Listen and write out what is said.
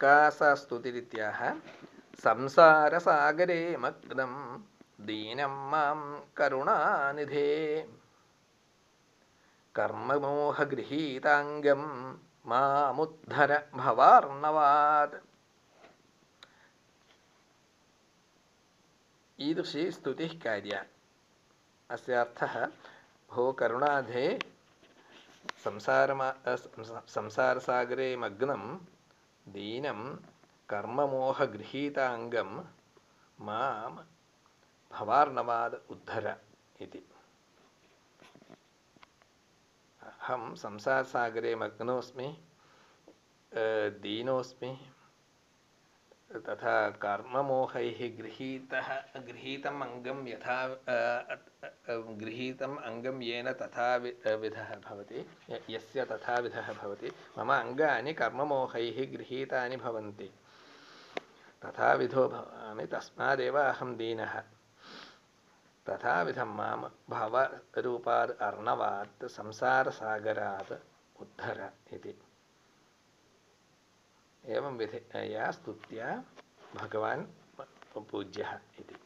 का सा स्तुतिरित्याह संसारसागरे मग्नं दीनं माँ करुणानिधे। कर्ममोहगृहीताङ्गं मामुद्धर भवार्णवात्। ईदृशी स्तुतिः कार्या। अस्य भो करुणाधे, संसारमा संसारसागरे मग्नं ദീനം കർമ്മമോഹഗൃഹീതാംഗം മാം ഭവാർണവാദ് ഉദ്ധര ഇതി അഹം സംസാരസാഗരെ മഗ്നോസ്മി ദീനോസ്മി तथा कर्ममोहैः गृहीतः, गृहीतम् अङ्गं यथा गृहीतम् अङ्गं येन तथा विधः भवति यस्य तथा विधः भवति, मम अङ्गानि कर्ममोहैः गृहीतानि भवन्ति। तथाविधो भवामि, तस्मादेव अहं दीनः। तथाविधं माँ भवरूपात् अर्णवात् संसारसागरात् उद्धर इति। एवं विधया स्तुत्या भगवान् पूज्यः इति।